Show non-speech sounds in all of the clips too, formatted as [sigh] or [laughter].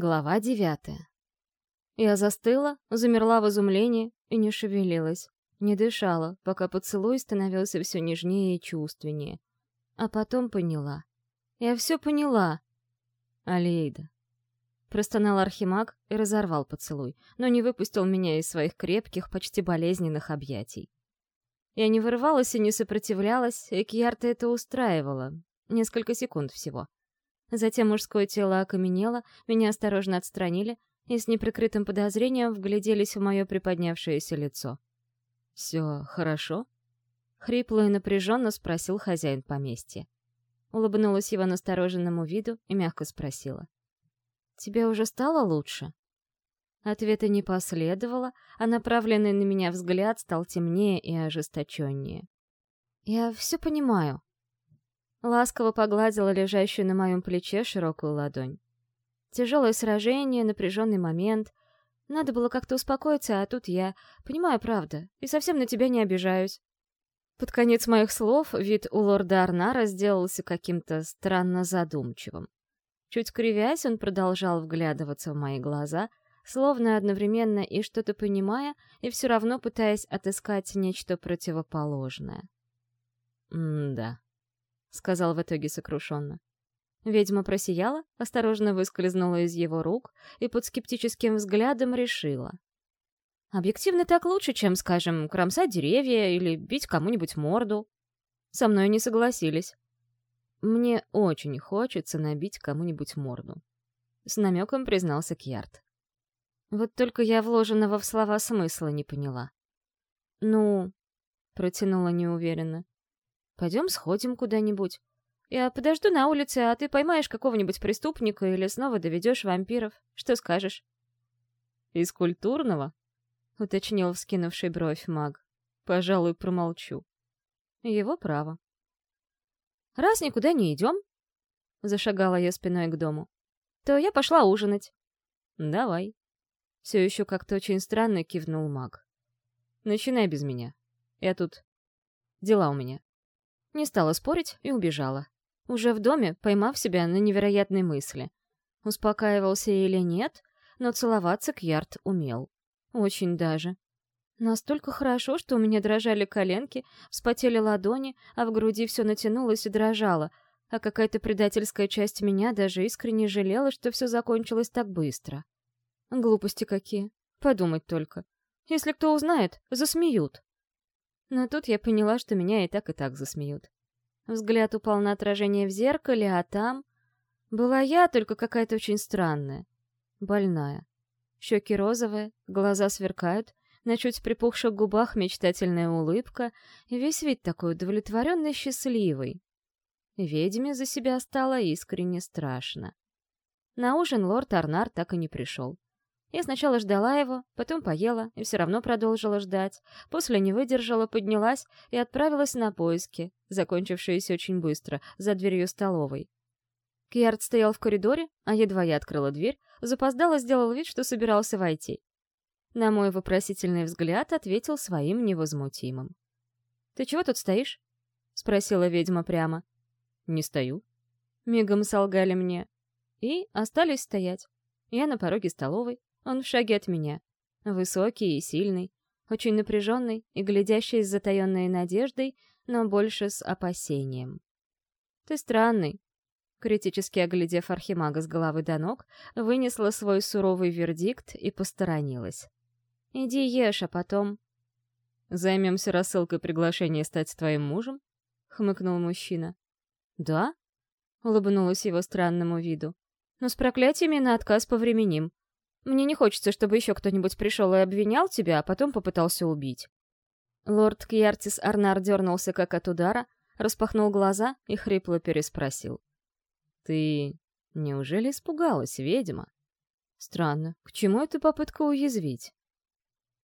Глава девятая. Я застыла, замерла в изумлении и не шевелилась, не дышала, пока поцелуй становился все нежнее и чувственнее. А потом поняла. Я все поняла. Алейда. Простонал Архимаг и разорвал поцелуй, но не выпустил меня из своих крепких, почти болезненных объятий. Я не вырывалась и не сопротивлялась, и Кьярта это устраивало. Несколько секунд всего. Затем мужское тело окаменело, меня осторожно отстранили и с неприкрытым подозрением вгляделись в мое приподнявшееся лицо. «Все хорошо?» — хрипло и напряженно спросил хозяин поместья. Улыбнулась его настороженному виду и мягко спросила. «Тебе уже стало лучше?» Ответа не последовало, а направленный на меня взгляд стал темнее и ожесточеннее. «Я все понимаю», Ласково погладила лежащую на моем плече широкую ладонь. Тяжелое сражение, напряженный момент. Надо было как-то успокоиться, а тут я. Понимаю, правда, и совсем на тебя не обижаюсь. Под конец моих слов вид у лорда Арнара сделался каким-то странно задумчивым. Чуть кривясь, он продолжал вглядываться в мои глаза, словно одновременно и что-то понимая, и все равно пытаясь отыскать нечто противоположное. «М-да», — сказал в итоге сокрушенно. Ведьма просияла, осторожно выскользнула из его рук и под скептическим взглядом решила. «Объективно так лучше, чем, скажем, кромсать деревья или бить кому-нибудь морду». Со мной не согласились. «Мне очень хочется набить кому-нибудь морду», — с намеком признался Кьярд. Вот только я вложенного в слова смысла не поняла. «Ну...» — протянула неуверенно. Пойдем сходим куда-нибудь. Я подожду на улице, а ты поймаешь какого-нибудь преступника или снова доведешь вампиров. Что скажешь?» «Из культурного?» — уточнил вскинувший бровь маг. «Пожалуй, промолчу». «Его право». «Раз никуда не идем», — зашагала я спиной к дому, — «то я пошла ужинать». «Давай». Все еще как-то очень странно кивнул маг. «Начинай без меня. Я тут... Дела у меня». Не стала спорить и убежала. Уже в доме, поймав себя на невероятной мысли. Успокаивался или нет, но целоваться Кьярд умел. Очень даже. Настолько хорошо, что у меня дрожали коленки, вспотели ладони, а в груди все натянулось и дрожало, а какая-то предательская часть меня даже искренне жалела, что все закончилось так быстро. Глупости какие. Подумать только. Если кто узнает, засмеют. Но тут я поняла, что меня и так и так засмеют. Взгляд упал на отражение в зеркале, а там... Была я, только какая-то очень странная. Больная. Щеки розовые, глаза сверкают, на чуть припухших губах мечтательная улыбка, и весь вид такой удовлетворенный счастливый. Ведьме за себя стало искренне страшно. На ужин лорд Арнар так и не пришел. Я сначала ждала его, потом поела и все равно продолжила ждать. После не выдержала, поднялась и отправилась на поиски, закончившиеся очень быстро, за дверью столовой. Кьярд стоял в коридоре, а едва я открыла дверь, запоздало сделал вид, что собирался войти. На мой вопросительный взгляд ответил своим невозмутимым. «Ты чего тут стоишь?» — спросила ведьма прямо. «Не стою». Мигом солгали мне. И остались стоять. Я на пороге столовой, он в шаге от меня. Высокий и сильный, очень напряженный и глядящий с затаенной надеждой, но больше с опасением. «Ты странный», — критически оглядев Архимага с головы до ног, вынесла свой суровый вердикт и посторонилась. «Иди ешь, а потом...» «Займемся рассылкой приглашения стать твоим мужем?» — хмыкнул мужчина. «Да?» — улыбнулась его странному виду. «Но с проклятиями на отказ повременим. Мне не хочется, чтобы еще кто-нибудь пришел и обвинял тебя, а потом попытался убить». Лорд Кьяртис Арнар дернулся как от удара, распахнул глаза и хрипло переспросил. «Ты неужели испугалась, ведьма?» «Странно. К чему эта попытка уязвить?»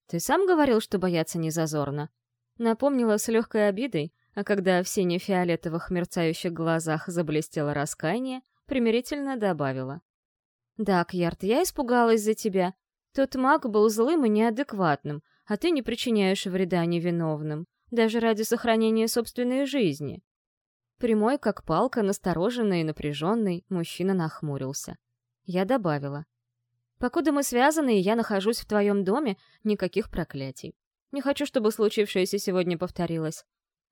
«Ты сам говорил, что бояться не зазорно?» Напомнила с легкой обидой, а когда в сине-фиолетовых мерцающих глазах заблестело раскаяние, примирительно добавила. «Да, Кьярд, я испугалась за тебя. Тот маг был злым и неадекватным, а ты не причиняешь вреда невиновным, даже ради сохранения собственной жизни». Прямой, как палка, настороженный и напряженный, мужчина нахмурился. Я добавила. Покуда мы связаны, и я нахожусь в твоем доме, никаких проклятий. Не хочу, чтобы случившееся сегодня повторилось.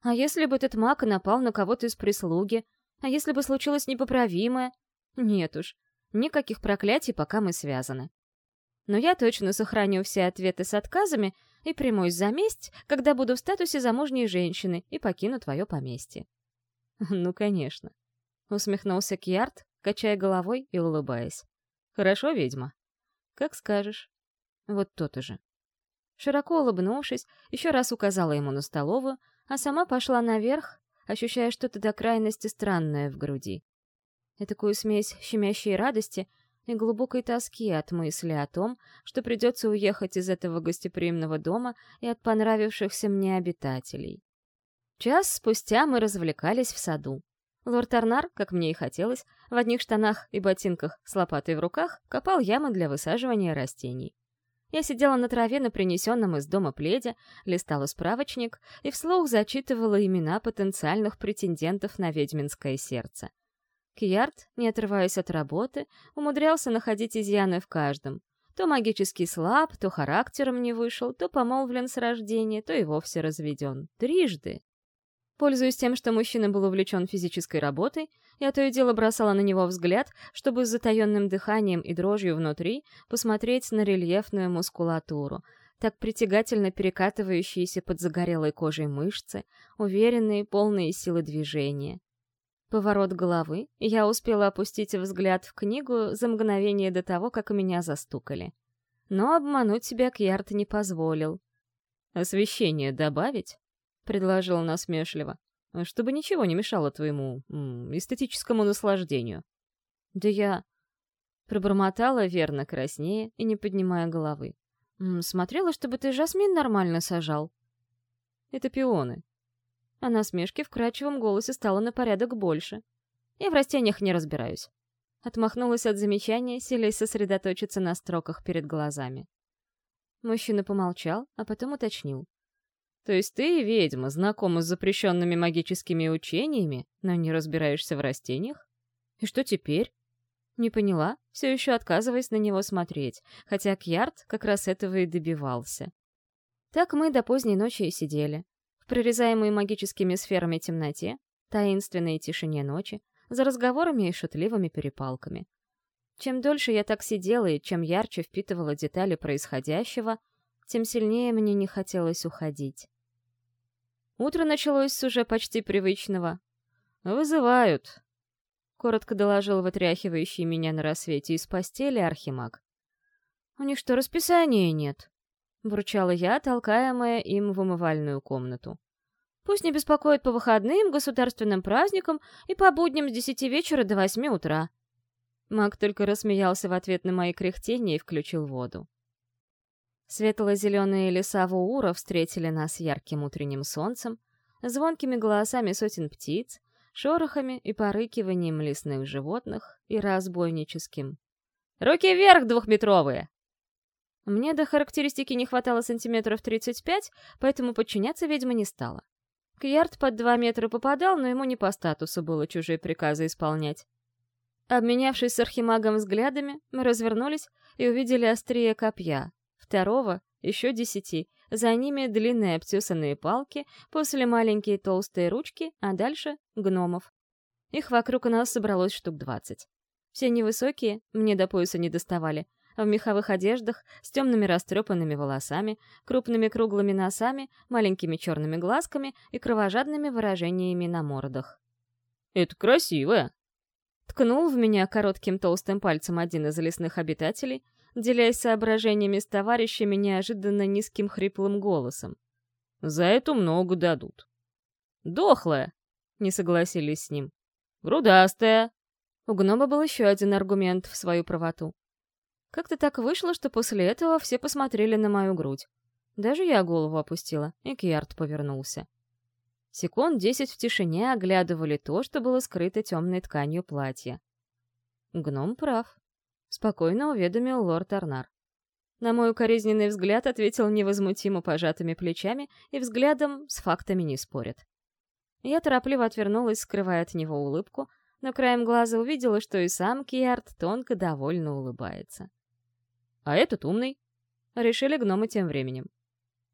А если бы этот маг напал на кого-то из прислуги? А если бы случилось непоправимое? Нет уж, никаких проклятий, пока мы связаны. Но я точно сохраню все ответы с отказами и примусь за месть, когда буду в статусе замужней женщины и покину твое поместье. [laughs] Ну, конечно. Усмехнулся Кьярд, качая головой и улыбаясь. Хорошо, ведьма. Как скажешь. Вот то-то же. Широко улыбнувшись, еще раз указала ему на столовую, а сама пошла наверх, ощущая что-то до крайности странное в груди. Такую смесь щемящей радости и глубокой тоски от мысли о том, что придется уехать из этого гостеприимного дома и от понравившихся мне обитателей. Час спустя мы развлекались в саду. Лорд Арнар, как мне и хотелось, в одних штанах и ботинках с лопатой в руках копал ямы для высаживания растений. Я сидела на траве на принесенном из дома пледе, листала справочник и вслух зачитывала имена потенциальных претендентов на ведьминское сердце. Кьярд, не отрываясь от работы, умудрялся находить изъяны в каждом. То магически слаб, то характером не вышел, то помолвлен с рождения, то и вовсе разведен. Трижды. Пользуясь тем, что мужчина был увлечен физической работой, я то и дело бросала на него взгляд, чтобы с затаенным дыханием и дрожью внутри посмотреть на рельефную мускулатуру, так притягательно перекатывающиеся под загорелой кожей мышцы, уверенные, полные силы движения. Поворот головы, я успела опустить взгляд в книгу за мгновение до того, как меня застукали. Но обмануть себя Кьярд не позволил. «Освещение добавить?» — предложил насмешливо. «Чтобы ничего не мешало твоему эстетическому наслаждению». «Да я...» Пробормотала верно краснее и не поднимая головы. «Смотрела, чтобы ты жасмин нормально сажал». «Это пионы». А насмешки в кратчевом голосе стало на порядок больше. «Я в растениях не разбираюсь». Отмахнулась от замечания, силясь сосредоточиться на строках перед глазами. Мужчина помолчал, а потом уточнил. То есть ты, ведьма, знакома с запрещенными магическими учениями, но не разбираешься в растениях? И что теперь? Не поняла, все еще отказываясь на него смотреть, хотя Кьярд как раз этого и добивался. Так мы до поздней ночи и сидели. Прорезаемой магическими сферами темноте, таинственной тишине ночи, за разговорами и шутливыми перепалками. Чем дольше я так сидела и чем ярче впитывала детали происходящего, тем сильнее мне не хотелось уходить. Утро началось с уже почти привычного. «Вызывают», — коротко доложил вытряхивающий меня на рассвете из постели Архимаг. «У них что, расписания нет?» — бурчала я, толкаемая им в умывальную комнату. «Пусть не беспокоят по выходным, государственным праздникам и по будням с десяти вечера до восьми утра». Маг только рассмеялся в ответ на мои кряхтения и включил воду. Светло-зеленые леса Вуура встретили нас ярким утренним солнцем, звонкими голосами сотен птиц, шорохами и порыкиванием лесных животных и разбойническим. «Руки вверх, двухметровые!» Мне до характеристики не хватало сантиметров 35, поэтому подчиняться ведьма не стала. Кьярд под два метра попадал, но ему не по статусу было чужие приказы исполнять. Обменявшись с архимагом взглядами, мы развернулись и увидели острие копья, второго — еще десяти, за ними длинные обтесанные палки, после маленькие толстые ручки, а дальше — гномов. Их вокруг нас собралось штук двадцать. Все невысокие, мне до пояса не доставали, в меховых одеждах, с темными растрепанными волосами, крупными круглыми носами, маленькими черными глазками и кровожадными выражениями на мордах. «Это красиво!» Ткнул в меня коротким толстым пальцем один из лесных обитателей, делясь соображениями с товарищами неожиданно низким хриплым голосом. «За эту много дадут». «Дохлая!» — не согласились с ним. «Грудастая!» У гнома был еще один аргумент в свою правоту. Как-то так вышло, что после этого все посмотрели на мою грудь. Даже я голову опустила, и Кьярд повернулся. Секунд десять в тишине оглядывали то, что было скрыто темной тканью платья. Гном прав спокойно уведомил лорд Арнар. На мой укоризненный взгляд ответил невозмутимо пожатыми плечами и взглядом с фактами не спорит. Я торопливо отвернулась, скрывая от него улыбку, но краем глаза увидела, что и сам Киард тонко довольно улыбается. А этот умный. Решили гномы тем временем.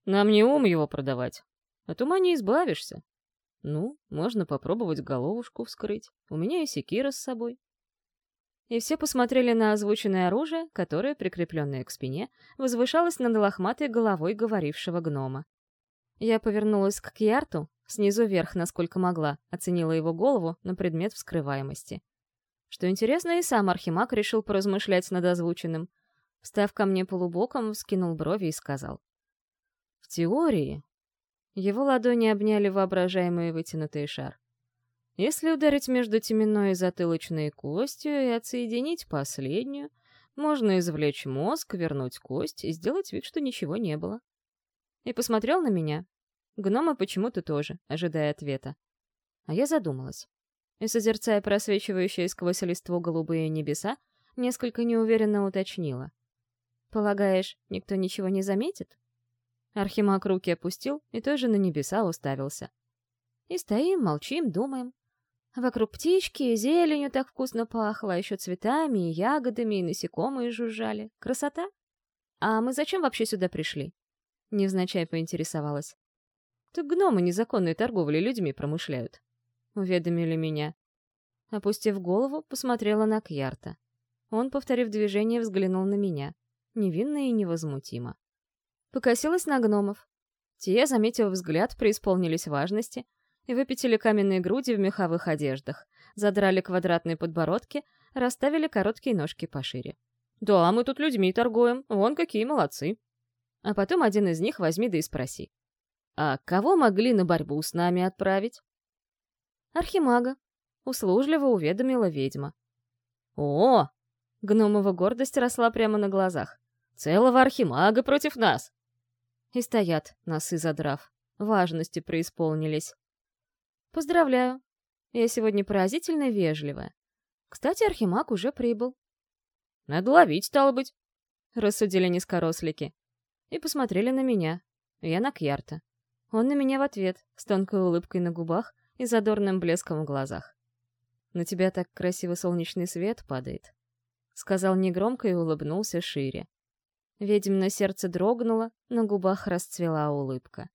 Нам не ум его продавать. От ума не избавишься. Ну, можно попробовать головушку вскрыть. У меня и секира с собой. И все посмотрели на озвученное оружие, которое, прикрепленное к спине, возвышалось над лохматой головой говорившего гнома. Я повернулась к Кьярту, снизу вверх, насколько могла, оценила его голову на предмет вскрываемости. Что интересно, и сам Архимаг решил поразмышлять над озвученным. Встав ко мне полубоком, вскинул брови и сказал. «В теории...» Его ладони обняли воображаемый вытянутый шар. Если ударить между теменной и затылочной костью и отсоединить последнюю, можно извлечь мозг, вернуть кость и сделать вид, что ничего не было. И посмотрел на меня. Гномы почему-то тоже, ожидая ответа. А я задумалась. И, созерцая просвечивающие сквозь листву голубые небеса, несколько неуверенно уточнила. «Полагаешь, никто ничего не заметит?» Архимаг руки опустил и тоже на небеса уставился. И стоим, молчим, думаем. Вокруг птички зеленью так вкусно пахло, а еще цветами и ягодами, и насекомые жужжали. Красота! А мы зачем вообще сюда пришли? Невзначай поинтересовалась. Так гномы незаконной торговлей людьми промышляют. Уведомили меня. Опустив голову, посмотрела на Кьярта. Он, повторив движение, взглянул на меня. Невинно и невозмутимо. Покосилась на гномов. Те, заметив взгляд, преисполнились важности — и выпятили каменные груди в меховых одеждах, задрали квадратные подбородки, расставили короткие ножки пошире. «Да, мы тут людьми торгуем, вон какие молодцы!» А потом один из них возьми да и спроси. «А кого могли на борьбу с нами отправить?» «Архимага», — услужливо уведомила ведьма. «О!» — гномова гордость росла прямо на глазах. «Целого архимага против нас!» И стоят, носы задрав. Важности преисполнились. Поздравляю. Я сегодня поразительно вежливая. Кстати, Архимаг уже прибыл. Надо ловить, стало быть, — рассудили низкорослики. И посмотрели на меня. Я на Кьярта. Он на меня в ответ, с тонкой улыбкой на губах и задорным блеском в глазах. «На тебя так красиво солнечный свет падает», — сказал негромко и улыбнулся шире. Ведьмино сердце дрогнуло, на губах расцвела улыбка.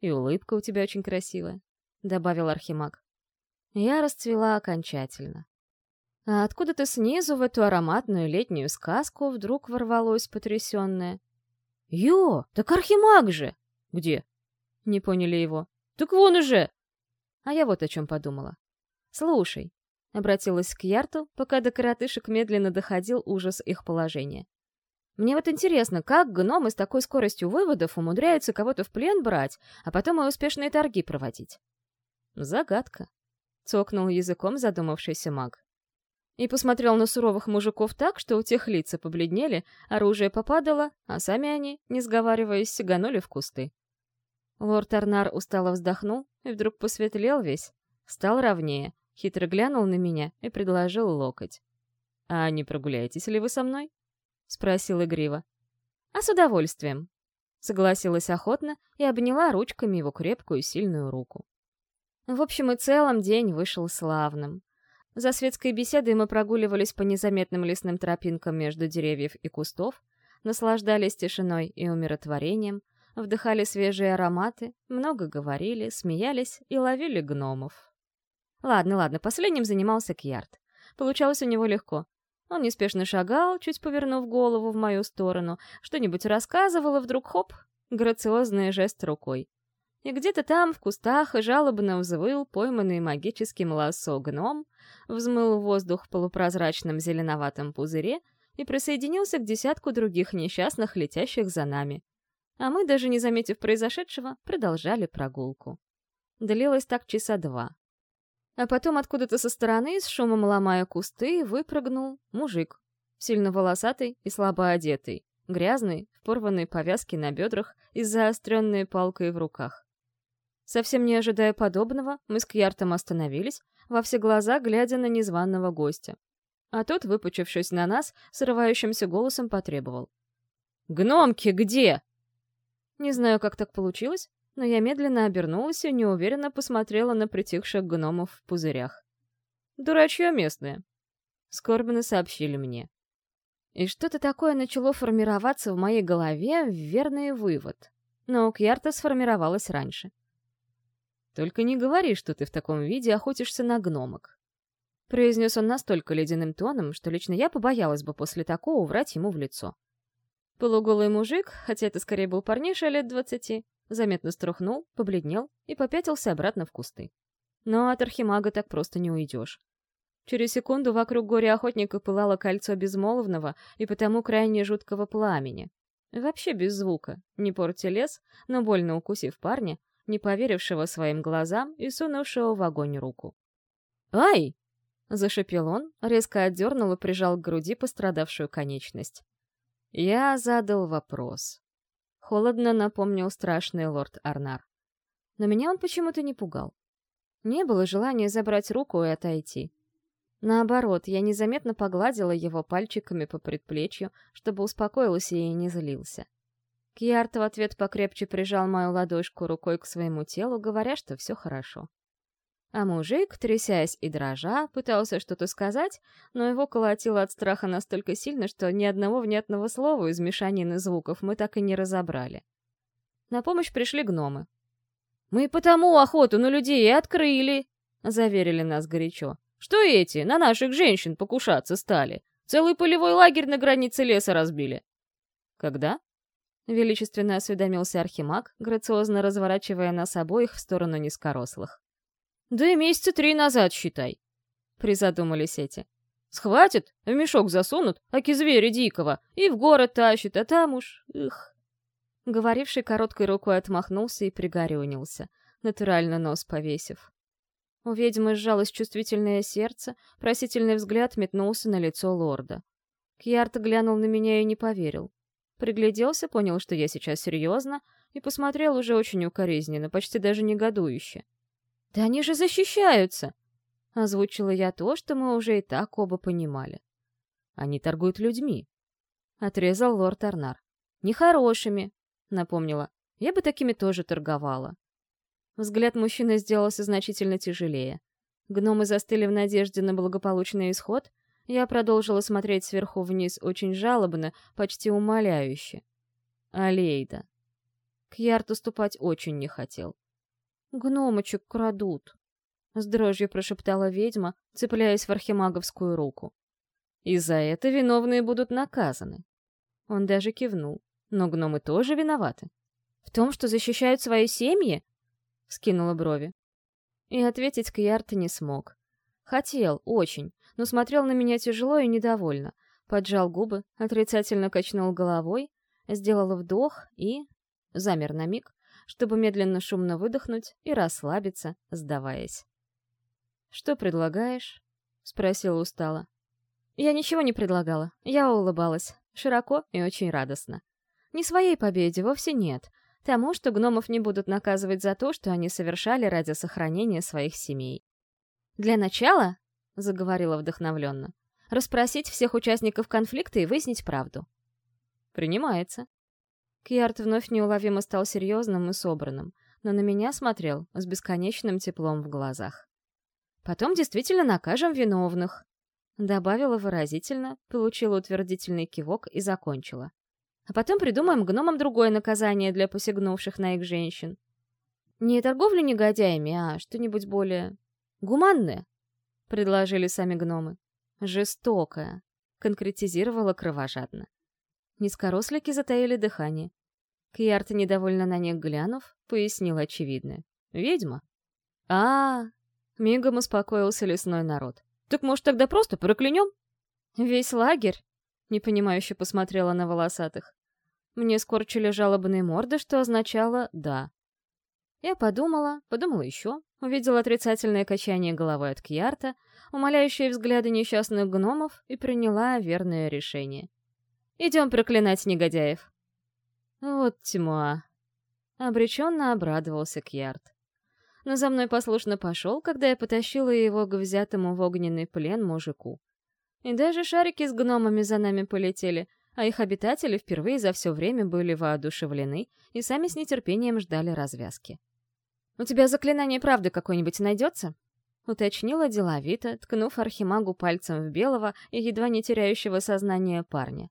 «И улыбка у тебя очень красивая. — добавил Архимаг. Я расцвела окончательно. А откуда-то снизу в эту ароматную летнюю сказку вдруг ворвалось потрясенное. «Ё, так Архимаг же!» «Где?» — не поняли его. «Так вон уже!» А я вот о чем подумала. «Слушай», — обратилась к Ярту, пока до коротышек медленно доходил ужас их положения. «Мне вот интересно, как гномы с такой скоростью выводов умудряются кого-то в плен брать, а потом и успешные торги проводить?» Загадка. Цокнул языком задумавшийся маг. И посмотрел на суровых мужиков так, что у тех лица побледнели, оружие попадало, а сами они, не сговариваясь, сиганули в кусты. Лорд Арнар устало вздохнул и вдруг посветлел весь, стал ровнее, хитро глянул на меня и предложил локоть. «А не прогуляетесь ли вы со мной?» — спросил игриво. «А с удовольствием», — согласилась охотно и обняла ручками его крепкую сильную руку. В общем и целом день вышел славным. За светской беседой мы прогуливались по незаметным лесным тропинкам между деревьев и кустов, наслаждались тишиной и умиротворением, вдыхали свежие ароматы, много говорили, смеялись и ловили гномов. Ладно, ладно, последним занимался Кьярд. Получалось у него легко. Он неспешно шагал, чуть повернув голову в мою сторону, что-нибудь рассказывал, и вдруг хоп, грациозный жест рукой. И где-то там, в кустах, жалобно взвыл пойманный магическим лассо гном, взмыл воздух в полупрозрачном зеленоватом пузыре и присоединился к десятку других несчастных, летящих за нами. А мы, даже не заметив произошедшего, продолжали прогулку. Длилось так часа два. А потом откуда-то со стороны, с шумом ломая кусты, выпрыгнул мужик, сильно волосатый и слабо одетый, грязный, в порванной повязке на бедрах и с заостренной палкой в руках. Совсем не ожидая подобного, мы с Кьяртом остановились, во все глаза глядя на незваного гостя. А тот, выпучившись на нас, срывающимся голосом потребовал. «Гномки где?» Не знаю, как так получилось, но я медленно обернулась и неуверенно посмотрела на притихших гномов в пузырях. «Дурачье местное», — скорбно сообщили мне. И что-то такое начало формироваться в моей голове в верный вывод. Но у Кьярта сформировалось раньше. «Только не говори, что ты в таком виде охотишься на гномок», произнес он настолько ледяным тоном, что лично я побоялась бы после такого врать ему в лицо. Полуголый мужик, хотя это скорее был парниша лет двадцати, заметно струхнул, побледнел и попятился обратно в кусты. Но от архимага так просто не уйдешь. Через секунду вокруг горя-охотника пылало кольцо безмолвного и потому крайне жуткого пламени. Вообще без звука, не порти лес, но больно укусив парня, не поверившего своим глазам и сунувшего в огонь руку. «Ай!» — зашипел он, резко отдернул и прижал к груди пострадавшую конечность. Я задал вопрос. Холодно напомнил страшный лорд Арнар. Но меня он почему-то не пугал. Не было желания забрать руку и отойти. Наоборот, я незаметно погладила его пальчиками по предплечью, чтобы успокоился и не злился. Кьярт в ответ покрепче прижал мою ладошку рукой к своему телу, говоря, что все хорошо. А мужик, трясясь и дрожа, пытался что-то сказать, но его колотило от страха настолько сильно, что ни одного внятного слова из мешанины звуков мы так и не разобрали. На помощь пришли гномы. «Мы потому охоту на людей открыли!» — заверили нас горячо. Что эти на наших женщин покушаться стали? Целый полевой лагерь на границе леса разбили. Когда? Величественно осведомился Архимаг, грациозно разворачивая нас обоих в сторону низкорослых. Да и месяца три назад, считай. Призадумались эти. Схватят, в мешок засунут, аки зверя дикого, и в город тащат, а там уж... Их. Говоривший короткой рукой отмахнулся и пригорюнился, натурально нос повесив. У ведьмы сжалось чувствительное сердце, просительный взгляд метнулся на лицо лорда. Кьярт глянул на меня и не поверил. Пригляделся, понял, что я сейчас серьезно, и посмотрел уже очень укоризненно, почти даже негодующе. «Да они же защищаются!» — озвучила я то, что мы уже и так оба понимали. «Они торгуют людьми», — отрезал лорд Арнар. «Нехорошими», — напомнила. «Я бы такими тоже торговала». Взгляд мужчины сделался значительно тяжелее. Гномы застыли в надежде на благополучный исход. Я продолжила смотреть сверху вниз очень жалобно, почти умоляюще. Алейда. Кьярд уступать очень не хотел. «Гномочек крадут», — с дрожью прошептала ведьма, цепляясь в архимаговскую руку. «И за это виновные будут наказаны». Он даже кивнул. «Но гномы тоже виноваты. В том, что защищают свои семьи? Скинула брови. И ответить Кьярт не смог. Хотел, очень, но смотрел на меня тяжело и недовольно. Поджал губы, отрицательно качнул головой, сделал вдох и... Замер на миг, чтобы медленно шумно выдохнуть и расслабиться, сдаваясь. «Что предлагаешь?» — спросила устало. Я ничего не предлагала. Я улыбалась. Широко и очень радостно. Не своей победе, вовсе нет. Тому, что гномов не будут наказывать за то, что они совершали ради сохранения своих семей. «Для начала», — заговорила вдохновленно, — «расспросить всех участников конфликта и выяснить правду». «Принимается». Кьярд вновь неуловимо стал серьезным и собранным, но на меня смотрел с бесконечным теплом в глазах. «Потом действительно накажем виновных», — добавила выразительно, получила утвердительный кивок и закончила. А потом придумаем гномам другое наказание для посягнувших на их женщин. Не торговлю негодяями, а что-нибудь более... гуманное, — предложили сами гномы. Жестокое, — конкретизировала кровожадно. Низкорослики затаили дыхание. Кьярта, недовольно на них глянув, пояснил очевидное. «Ведьма?» а, -а, -а мигом успокоился лесной народ. «Так, может, тогда просто проклянем?» «Весь лагерь?» — непонимающе посмотрела на волосатых. Мне скорчили жалобные морды, что означало «да». Я подумала, подумала еще, увидела отрицательное качание головы от Кьярта, умоляющие взгляды несчастных гномов и приняла верное решение. «Идем проклинать негодяев». Вот тьма. Обреченно обрадовался Кьярт. Но за мной послушно пошел, когда я потащила его к взятому в огненный плен мужику. И даже шарики с гномами за нами полетели — а их обитатели впервые за все время были воодушевлены и сами с нетерпением ждали развязки. «У тебя заклинание правды какое-нибудь найдется?» — уточнила деловито, ткнув архимагу пальцем в белого и едва не теряющего сознание парня.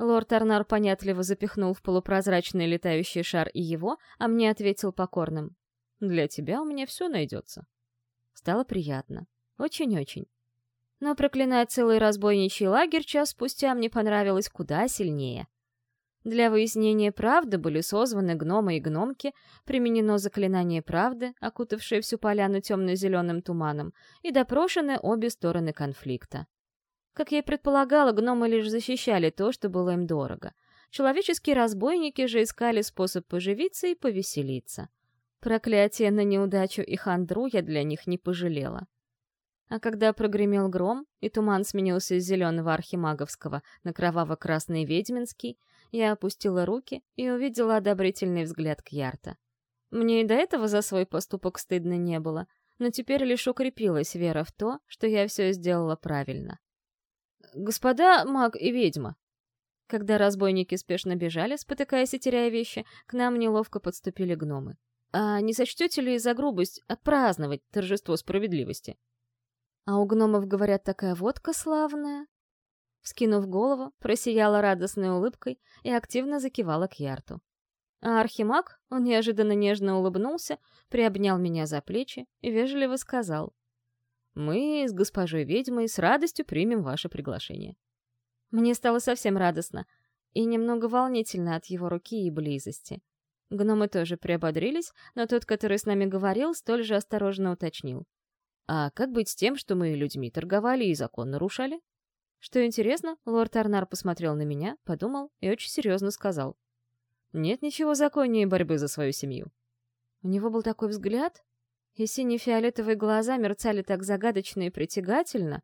Лорд Арнар понятливо запихнул в полупрозрачный летающий шар и его, а мне ответил покорным. «Для тебя у меня все найдется». Стало приятно. Очень-очень. Но проклинать целый разбойничий лагерь час спустя мне понравилось куда сильнее. Для выяснения правды были созваны гномы и гномки, применено заклинание правды, окутавшее всю поляну темно-зеленым туманом, и допрошены обе стороны конфликта. Как я и предполагала, гномы лишь защищали то, что было им дорого. Человеческие разбойники же искали способ поживиться и повеселиться. Проклятие на неудачу и хандру я для них не пожалела. А когда прогремел гром, и туман сменился с зеленого архимаговского на кроваво-красный ведьминский, я опустила руки и увидела одобрительный взгляд Кьярта. Мне и до этого за свой поступок стыдно не было, но теперь лишь укрепилась вера в то, что я все сделала правильно. «Господа маг и ведьма!» Когда разбойники спешно бежали, спотыкаясь и теряя вещи, к нам неловко подступили гномы. «А не сочтете ли за грубость отпраздновать торжество справедливости?» А у гномов, говорят, такая водка славная. Вскинув голову, просияла радостной улыбкой и активно закивала к Ярту. А Архимаг, он неожиданно нежно улыбнулся, приобнял меня за плечи и вежливо сказал. «Мы с госпожой ведьмой с радостью примем ваше приглашение». Мне стало совсем радостно и немного волнительно от его руки и близости. Гномы тоже приободрились, но тот, который с нами говорил, столь же осторожно уточнил. А как быть с тем, что мы людьми торговали и закон нарушали? Что интересно, лорд Арнар посмотрел на меня, подумал и очень серьезно сказал. Нет ничего законнее борьбы за свою семью. У него был такой взгляд, и сине-фиолетовые глаза мерцали так загадочно и притягательно,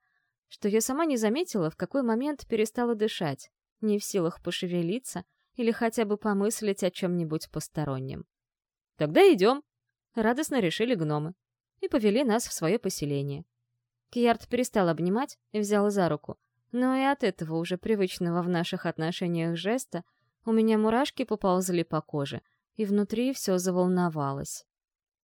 что я сама не заметила, в какой момент перестала дышать, не в силах пошевелиться или хотя бы помыслить о чем-нибудь постороннем. «Тогда идем!» — радостно решили гномы и повели нас в свое поселение. Кьярд перестал обнимать и взял за руку, но и от этого уже привычного в наших отношениях жеста у меня мурашки поползли по коже, и внутри все заволновалось.